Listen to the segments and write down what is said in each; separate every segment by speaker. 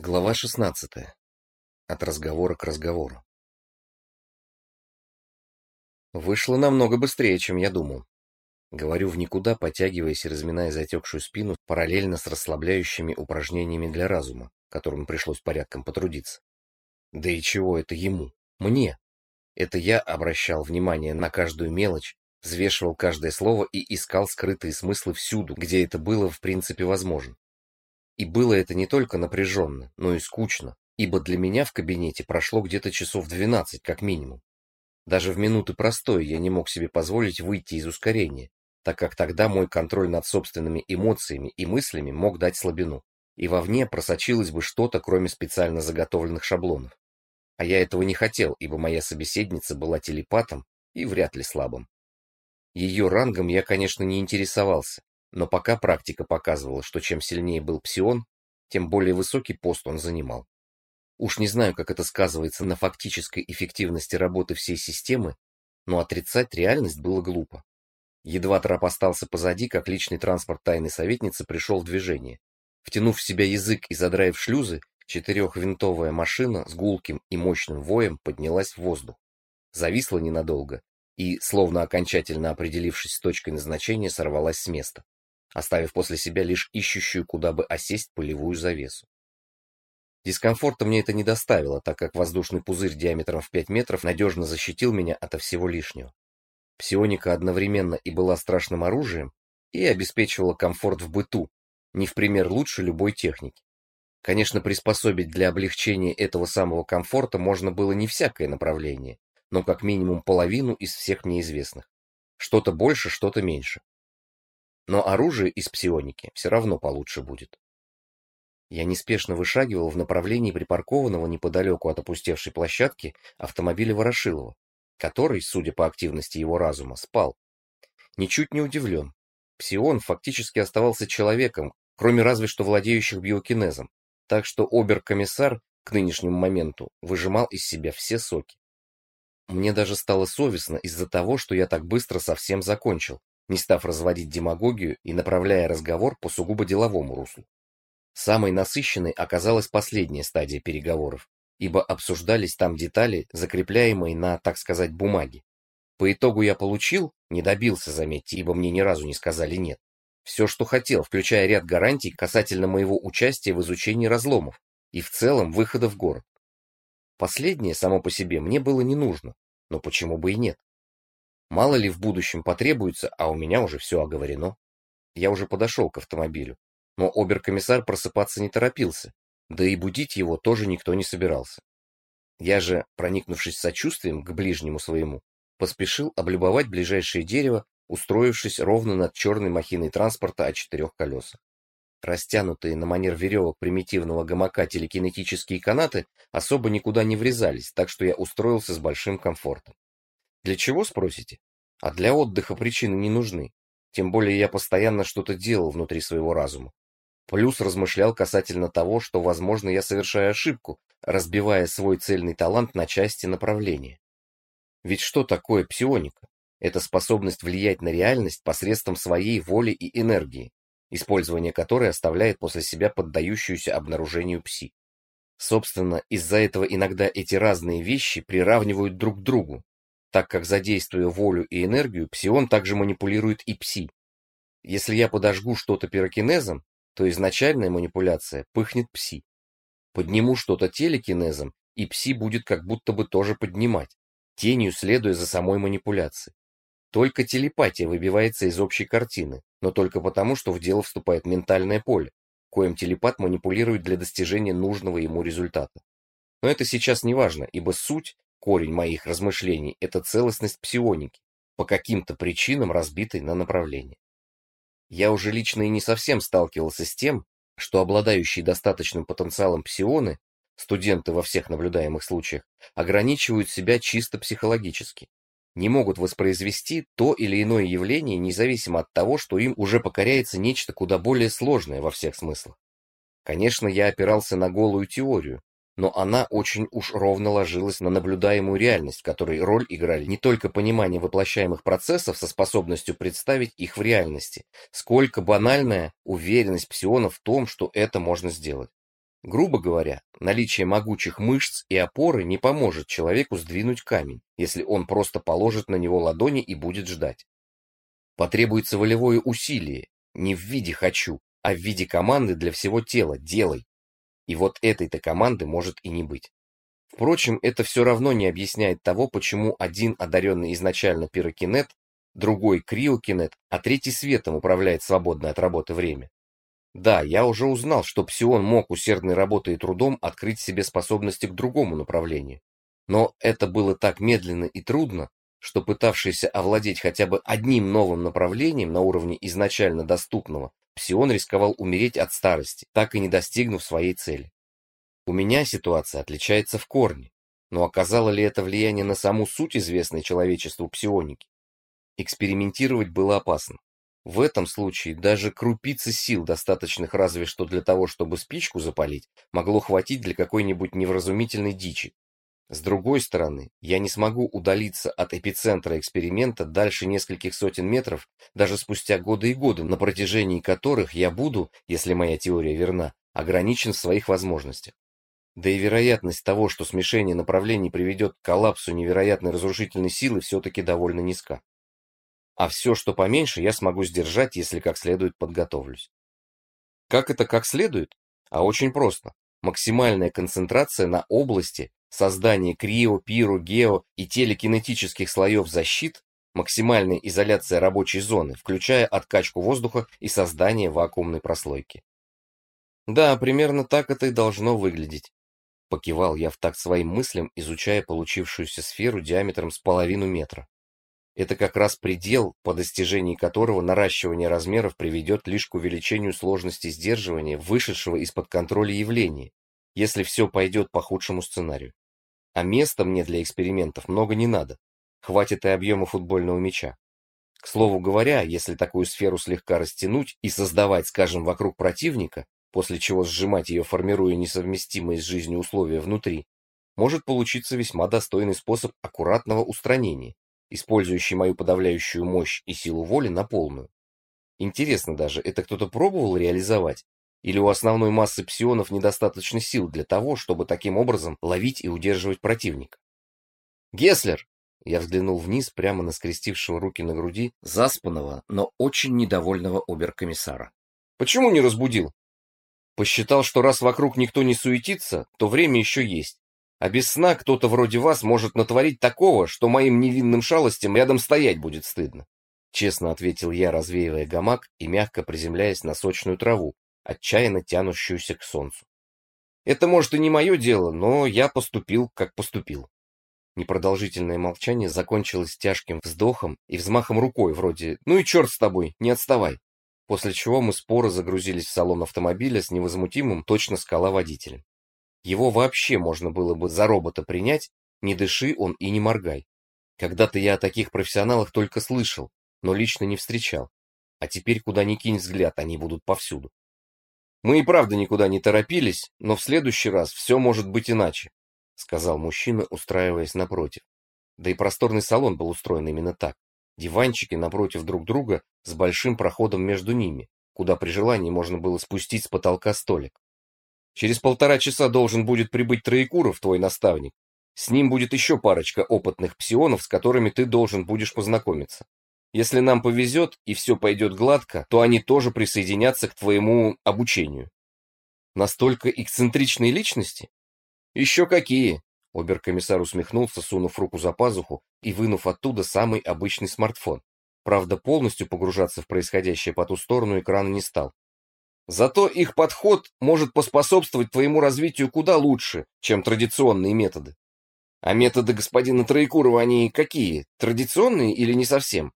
Speaker 1: Глава 16. От разговора к разговору. Вышло намного быстрее, чем я думал. Говорю в никуда, потягиваясь и разминая затекшую спину, параллельно с расслабляющими упражнениями для разума, которым пришлось порядком потрудиться. Да и чего это ему? Мне. Это я обращал внимание на каждую мелочь, взвешивал каждое слово и искал скрытые смыслы всюду, где это было в принципе возможно. И было это не только напряженно, но и скучно, ибо для меня в кабинете прошло где-то часов 12 как минимум. Даже в минуты простой я не мог себе позволить выйти из ускорения, так как тогда мой контроль над собственными эмоциями и мыслями мог дать слабину, и вовне просочилось бы что-то, кроме специально заготовленных шаблонов. А я этого не хотел, ибо моя собеседница была телепатом и вряд ли слабым. Ее рангом я, конечно, не интересовался, но пока практика показывала, что чем сильнее был псион, тем более высокий пост он занимал. Уж не знаю, как это сказывается на фактической эффективности работы всей системы, но отрицать реальность было глупо. Едва трап остался позади, как личный транспорт тайной советницы пришел в движение. Втянув в себя язык и задраив шлюзы, четырехвинтовая машина с гулким и мощным воем поднялась в воздух. Зависла ненадолго и, словно окончательно определившись с точкой назначения, сорвалась с места оставив после себя лишь ищущую, куда бы осесть пылевую завесу. Дискомфорта мне это не доставило, так как воздушный пузырь диаметром в 5 метров надежно защитил меня ото всего лишнего. Псионика одновременно и была страшным оружием, и обеспечивала комфорт в быту, не в пример лучше любой техники. Конечно, приспособить для облегчения этого самого комфорта можно было не всякое направление, но как минимум половину из всех мне известных. Что-то больше, что-то меньше но оружие из псионики все равно получше будет. Я неспешно вышагивал в направлении припаркованного неподалеку от опустевшей площадки автомобиля Ворошилова, который, судя по активности его разума, спал. Ничуть не удивлен. Псион фактически оставался человеком, кроме разве что владеющих биокинезом, так что обер-комиссар к нынешнему моменту выжимал из себя все соки. Мне даже стало совестно из-за того, что я так быстро совсем закончил, не став разводить демагогию и направляя разговор по сугубо деловому руслу. Самой насыщенной оказалась последняя стадия переговоров, ибо обсуждались там детали, закрепляемые на, так сказать, бумаге. По итогу я получил, не добился, заметьте, ибо мне ни разу не сказали «нет», все, что хотел, включая ряд гарантий касательно моего участия в изучении разломов и в целом выхода в город. Последнее само по себе мне было не нужно, но почему бы и нет? Мало ли в будущем потребуется, а у меня уже все оговорено. Я уже подошел к автомобилю, но оберкомиссар просыпаться не торопился, да и будить его тоже никто не собирался. Я же, проникнувшись сочувствием к ближнему своему, поспешил облюбовать ближайшее дерево, устроившись ровно над черной махиной транспорта о четырех колесах. Растянутые на манер веревок примитивного гамака телекинетические канаты особо никуда не врезались, так что я устроился с большим комфортом. Для чего, спросите? А для отдыха причины не нужны. Тем более я постоянно что-то делал внутри своего разума. Плюс размышлял касательно того, что, возможно, я совершаю ошибку, разбивая свой цельный талант на части направления. Ведь что такое псионика? Это способность влиять на реальность посредством своей воли и энергии, использование которой оставляет после себя поддающуюся обнаружению пси. Собственно, из-за этого иногда эти разные вещи приравнивают друг к другу, так как задействуя волю и энергию, псион также манипулирует и пси. Если я подожгу что-то пирокинезом, то изначальная манипуляция пыхнет пси. Подниму что-то телекинезом, и пси будет как будто бы тоже поднимать, тенью следуя за самой манипуляцией. Только телепатия выбивается из общей картины, но только потому, что в дело вступает ментальное поле, коим телепат манипулирует для достижения нужного ему результата. Но это сейчас не важно, ибо суть Корень моих размышлений – это целостность псионики, по каким-то причинам разбитой на направления. Я уже лично и не совсем сталкивался с тем, что обладающие достаточным потенциалом псионы, студенты во всех наблюдаемых случаях, ограничивают себя чисто психологически, не могут воспроизвести то или иное явление независимо от того, что им уже покоряется нечто куда более сложное во всех смыслах. Конечно, я опирался на голую теорию, но она очень уж ровно ложилась на наблюдаемую реальность, в которой роль играли не только понимание воплощаемых процессов со способностью представить их в реальности, сколько банальная уверенность псионов в том, что это можно сделать. Грубо говоря, наличие могучих мышц и опоры не поможет человеку сдвинуть камень, если он просто положит на него ладони и будет ждать. Потребуется волевое усилие, не в виде «хочу», а в виде команды для всего тела «делай». И вот этой-то команды может и не быть. Впрочем, это все равно не объясняет того, почему один одаренный изначально пирокинет, другой криокинет, а третий светом управляет свободное от работы время. Да, я уже узнал, что Псион мог усердной работой и трудом открыть себе способности к другому направлению. Но это было так медленно и трудно, что пытавшийся овладеть хотя бы одним новым направлением на уровне изначально доступного, Псион рисковал умереть от старости, так и не достигнув своей цели. У меня ситуация отличается в корне, но оказало ли это влияние на саму суть известной человечеству псионики? Экспериментировать было опасно. В этом случае даже крупицы сил, достаточных разве что для того, чтобы спичку запалить, могло хватить для какой-нибудь невразумительной дичи. С другой стороны, я не смогу удалиться от эпицентра эксперимента дальше нескольких сотен метров, даже спустя годы и годы, на протяжении которых я буду, если моя теория верна, ограничен в своих возможностях. Да и вероятность того, что смешение направлений приведет к коллапсу невероятной разрушительной силы, все-таки довольно низка а все, что поменьше, я смогу сдержать, если как следует подготовлюсь. Как это как следует? А очень просто. Максимальная концентрация на области, создание крио, пиро, гео и телекинетических слоев защит, максимальная изоляция рабочей зоны, включая откачку воздуха и создание вакуумной прослойки. Да, примерно так это и должно выглядеть. Покивал я в такт своим мыслям, изучая получившуюся сферу диаметром с половину метра. Это как раз предел, по достижении которого наращивание размеров приведет лишь к увеличению сложности сдерживания вышедшего из-под контроля явления, если все пойдет по худшему сценарию. А места мне для экспериментов много не надо. Хватит и объема футбольного мяча. К слову говоря, если такую сферу слегка растянуть и создавать, скажем, вокруг противника, после чего сжимать ее, формируя несовместимые с жизнью условия внутри, может получиться весьма достойный способ аккуратного устранения, использующий мою подавляющую мощь и силу воли на полную. Интересно даже, это кто-то пробовал реализовать? Или у основной массы псионов недостаточно сил для того, чтобы таким образом ловить и удерживать противника? «Геслер!» Я взглянул вниз, прямо на скрестившего руки на груди, заспанного, но очень недовольного оберкомиссара. «Почему не разбудил?» Посчитал, что раз вокруг никто не суетится, то время еще есть. А без сна кто-то вроде вас может натворить такого, что моим невинным шалостям рядом стоять будет стыдно. Честно ответил я, развеивая гамак и мягко приземляясь на сочную траву, отчаянно тянущуюся к солнцу. Это, может, и не мое дело, но я поступил, как поступил. Непродолжительное молчание закончилось тяжким вздохом и взмахом рукой, вроде «ну и черт с тобой, не отставай», после чего мы споро загрузились в салон автомобиля с невозмутимым, точно скала водителем. Его вообще можно было бы за робота принять, не дыши он и не моргай. Когда-то я о таких профессионалах только слышал, но лично не встречал. А теперь куда ни кинь взгляд, они будут повсюду. Мы и правда никуда не торопились, но в следующий раз все может быть иначе, сказал мужчина, устраиваясь напротив. Да и просторный салон был устроен именно так. Диванчики напротив друг друга с большим проходом между ними, куда при желании можно было спустить с потолка столик. Через полтора часа должен будет прибыть Троекуров, твой наставник. С ним будет еще парочка опытных псионов, с которыми ты должен будешь познакомиться. Если нам повезет и все пойдет гладко, то они тоже присоединятся к твоему обучению. Настолько эксцентричные личности? Еще какие? Оберкомиссар усмехнулся, сунув руку за пазуху и вынув оттуда самый обычный смартфон. Правда, полностью погружаться в происходящее по ту сторону экрана не стал. Зато их подход может поспособствовать твоему развитию куда лучше, чем традиционные методы. А методы господина Троекурова, они какие? Традиционные или не совсем?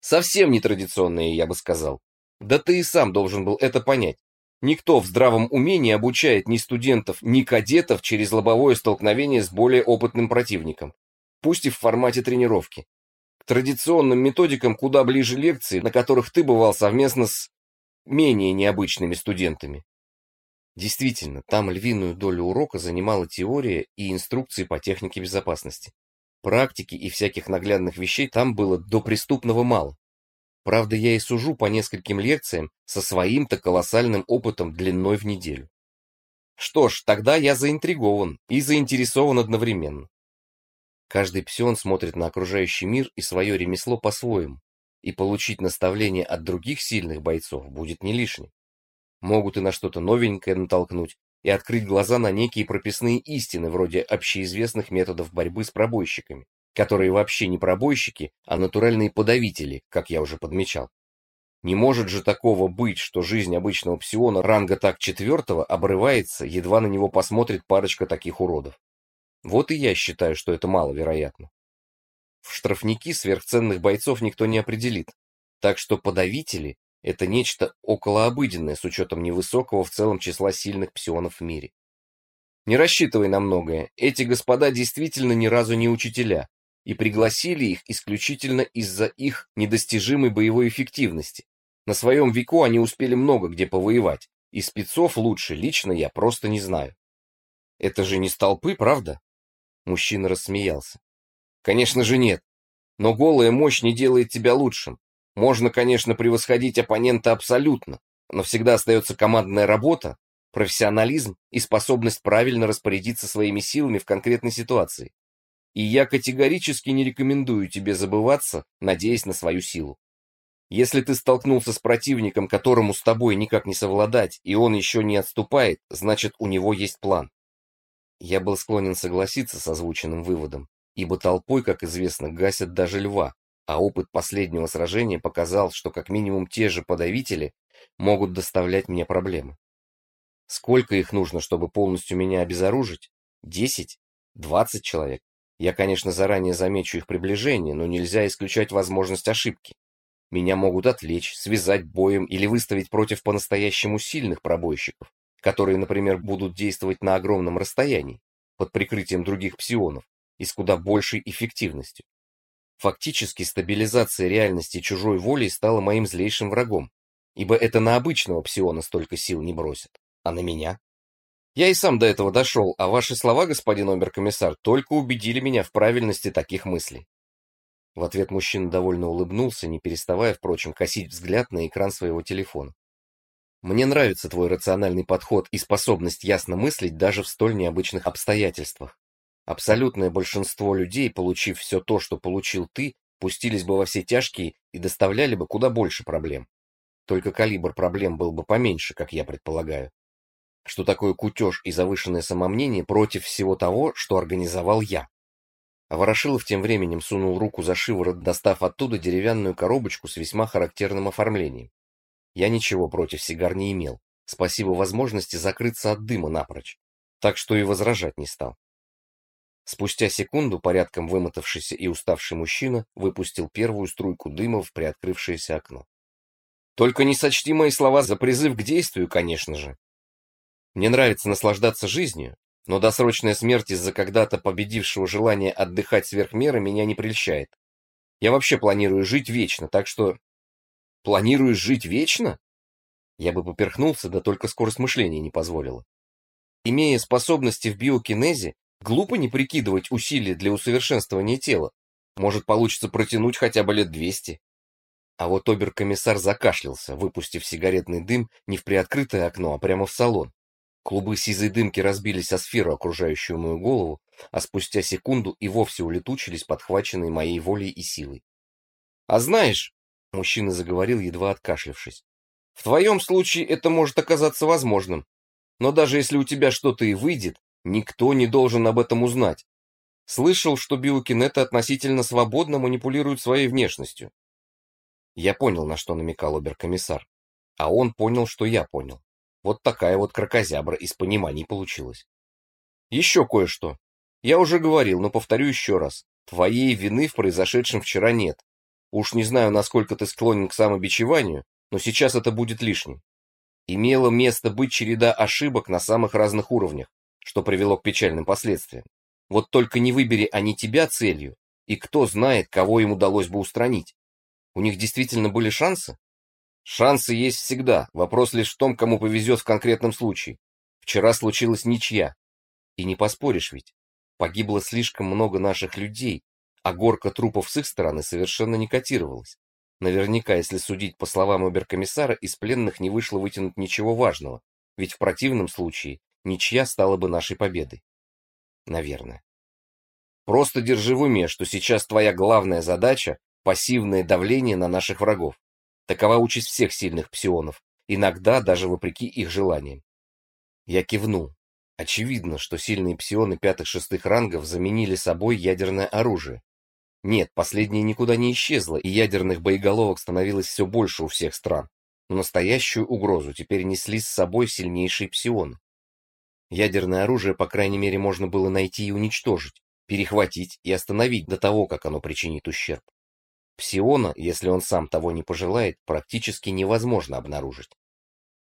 Speaker 1: Совсем не традиционные, я бы сказал. Да ты и сам должен был это понять. Никто в здравом уме не обучает ни студентов, ни кадетов через лобовое столкновение с более опытным противником, пусть и в формате тренировки. К традиционным методикам куда ближе лекции, на которых ты бывал совместно с менее необычными студентами. Действительно, там львиную долю урока занимала теория и инструкции по технике безопасности. Практики и всяких наглядных вещей там было до преступного мало. Правда, я и сужу по нескольким лекциям со своим-то колоссальным опытом длиной в неделю. Что ж, тогда я заинтригован и заинтересован одновременно. Каждый псион смотрит на окружающий мир и свое ремесло по-своему, и получить наставление от других сильных бойцов будет не лишним. Могут и на что-то новенькое натолкнуть, и открыть глаза на некие прописные истины, вроде общеизвестных методов борьбы с пробойщиками, которые вообще не пробойщики, а натуральные подавители, как я уже подмечал. Не может же такого быть, что жизнь обычного псиона ранга так четвертого обрывается, едва на него посмотрит парочка таких уродов. Вот и я считаю, что это маловероятно. В штрафники сверхценных бойцов никто не определит, так что подавители – это нечто околообыденное с учетом невысокого в целом числа сильных псионов в мире. Не рассчитывай на многое, эти господа действительно ни разу не учителя, и пригласили их исключительно из-за их недостижимой боевой эффективности. На своем веку они успели много где повоевать, и спецов лучше лично я просто не знаю. Это же не столпы, правда? Мужчина рассмеялся. Конечно же нет. Но голая мощь не делает тебя лучшим. Можно, конечно, превосходить оппонента абсолютно, но всегда остается командная работа, профессионализм и способность правильно распорядиться своими силами в конкретной ситуации. И я категорически не рекомендую тебе забываться, надеясь на свою силу. Если ты столкнулся с противником, которому с тобой никак не совладать, и он еще не отступает, значит, у него есть план. Я был склонен согласиться с озвученным выводом, ибо толпой, как известно, гасят даже льва, а опыт последнего сражения показал, что как минимум те же подавители могут доставлять мне проблемы. Сколько их нужно, чтобы полностью меня обезоружить? Десять? Двадцать человек? Я, конечно, заранее замечу их приближение, но нельзя исключать возможность ошибки. Меня могут отвлечь, связать боем или выставить против по-настоящему сильных пробойщиков, которые, например, будут действовать на огромном расстоянии, под прикрытием других псионов, и с куда большей эффективностью. Фактически стабилизация реальности чужой волей стала моим злейшим врагом, ибо это на обычного псиона столько сил не бросит, а на меня я и сам до этого дошел, а ваши слова, господин оберкомиссар, только убедили меня в правильности таких мыслей. В ответ мужчина довольно улыбнулся, не переставая, впрочем, косить взгляд на экран своего телефона. Мне нравится твой рациональный подход и способность ясно мыслить даже в столь необычных обстоятельствах. Абсолютное большинство людей, получив все то, что получил ты, пустились бы во все тяжкие и доставляли бы куда больше проблем. Только калибр проблем был бы поменьше, как я предполагаю что такое кутеж и завышенное самомнение против всего того, что организовал я. А Ворошилов тем временем сунул руку за шиворот, достав оттуда деревянную коробочку с весьма характерным оформлением. Я ничего против сигар не имел, спасибо возможности закрыться от дыма напрочь, так что и возражать не стал. Спустя секунду порядком вымотавшийся и уставший мужчина выпустил первую струйку дыма в приоткрывшееся окно. Только не сочти мои слова за призыв к действию, конечно же, мне нравится наслаждаться жизнью, но досрочная смерть из-за когда-то победившего желания отдыхать сверх меры меня не прельщает. Я вообще планирую жить вечно, так что... Планируешь жить вечно? Я бы поперхнулся, да только скорость мышления не позволила. Имея способности в биокинезе, глупо не прикидывать усилия для усовершенствования тела. Может, получится протянуть хотя бы лет двести. А вот оберкомиссар закашлялся, выпустив сигаретный дым не в приоткрытое окно, а прямо в салон. Клубы сизой дымки разбились о сферу, окружающую мою голову, а спустя секунду и вовсе улетучились, подхваченные моей волей и силой. «А знаешь», — мужчина заговорил, едва откашлявшись, «в твоем случае это может оказаться возможным. Но даже если у тебя что-то и выйдет, никто не должен об этом узнать. Слышал, что биокинеты относительно свободно манипулируют своей внешностью». Я понял, на что намекал оберкомиссар, а он понял, что я понял. Вот такая вот крокозябра из пониманий получилась. Еще кое-что. Я уже говорил, но повторю еще раз. Твоей вины в произошедшем вчера нет. Уж не знаю, насколько ты склонен к самобичеванию, но сейчас это будет лишним. Имело место быть череда ошибок на самых разных уровнях, что привело к печальным последствиям. Вот только не выбери они тебя целью, и кто знает, кого им удалось бы устранить. У них действительно были шансы? Шансы есть всегда, вопрос лишь в том, кому повезет в конкретном случае. Вчера случилась ничья. И не поспоришь ведь. Погибло слишком много наших людей, а горка трупов с их стороны совершенно не котировалась. Наверняка, если судить по словам оберкомиссара, из пленных не вышло вытянуть ничего важного, ведь в противном случае ничья стала бы нашей победой. Наверное. Просто держи в уме, что сейчас твоя главная задача — пассивное давление на наших врагов. Такова участь всех сильных псионов, иногда даже вопреки их желаниям. Я кивнул. Очевидно, что сильные псионы пятых-шестых рангов заменили собой ядерное оружие. Нет, последнее никуда не исчезло, и ядерных боеголовок становилось все больше у всех стран. Но настоящую угрозу теперь несли с собой сильнейшие псионы. Ядерное оружие, по крайней мере, можно было найти и уничтожить, перехватить и остановить до того, как оно причинит ущерб. Псиона, если он сам того не пожелает, практически невозможно обнаружить.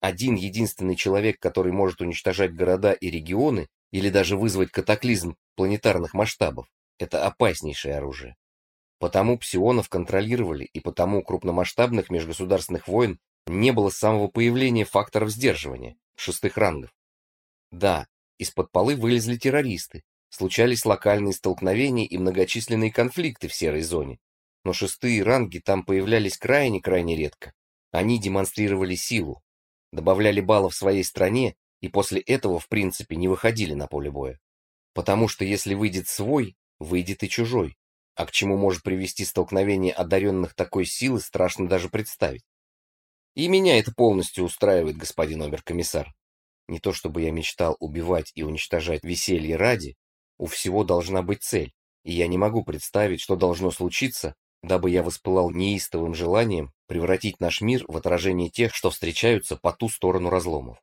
Speaker 1: Один единственный человек, который может уничтожать города и регионы или даже вызвать катаклизм планетарных масштабов, это опаснейшее оружие. Потому псионов контролировали, и потому крупномасштабных межгосударственных войн не было с самого появления факторов сдерживания, шестых рангов. Да, из-под полы вылезли террористы, случались локальные столкновения и многочисленные конфликты в серой зоне, но шестые ранги там появлялись крайне-крайне редко. Они демонстрировали силу, добавляли баллов своей стране и после этого, в принципе, не выходили на поле боя. Потому что если выйдет свой, выйдет и чужой. А к чему может привести столкновение одаренных такой силы, страшно даже представить. И меня это полностью устраивает, господин оберкомиссар. Не то чтобы я мечтал убивать и уничтожать веселье ради, у всего должна быть цель, и я не могу представить, что должно случиться, дабы я воспылал неистовым желанием превратить наш мир в отражение тех, что встречаются по ту сторону разломов.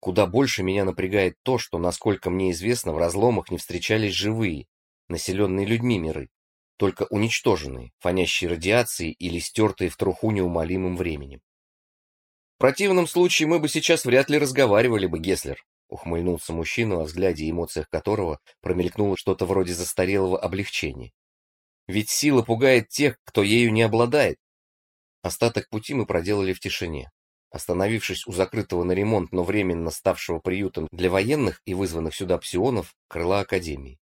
Speaker 1: Куда больше меня напрягает то, что, насколько мне известно, в разломах не встречались живые, населенные людьми миры, только уничтоженные, фонящие радиацией или стертые в труху неумолимым временем. В противном случае мы бы сейчас вряд ли разговаривали бы, Геслер, ухмыльнулся мужчина, во взгляде и эмоциях которого промелькнуло что-то вроде застарелого облегчения. Ведь сила пугает тех, кто ею не обладает. Остаток пути мы проделали в тишине. Остановившись у закрытого на ремонт, но временно ставшего приютом для военных и вызванных сюда псионов, крыла Академии.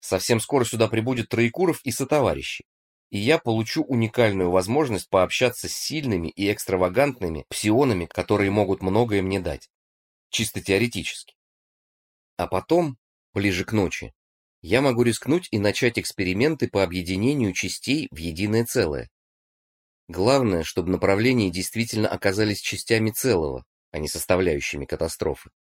Speaker 1: Совсем скоро сюда прибудет Троекуров и сотоварищи, и я получу уникальную возможность пообщаться с сильными и экстравагантными псионами, которые могут многое мне дать. Чисто теоретически. А потом, ближе к ночи, я могу рискнуть и начать эксперименты по объединению частей в единое целое. Главное, чтобы направления действительно оказались частями целого, а не составляющими катастрофы.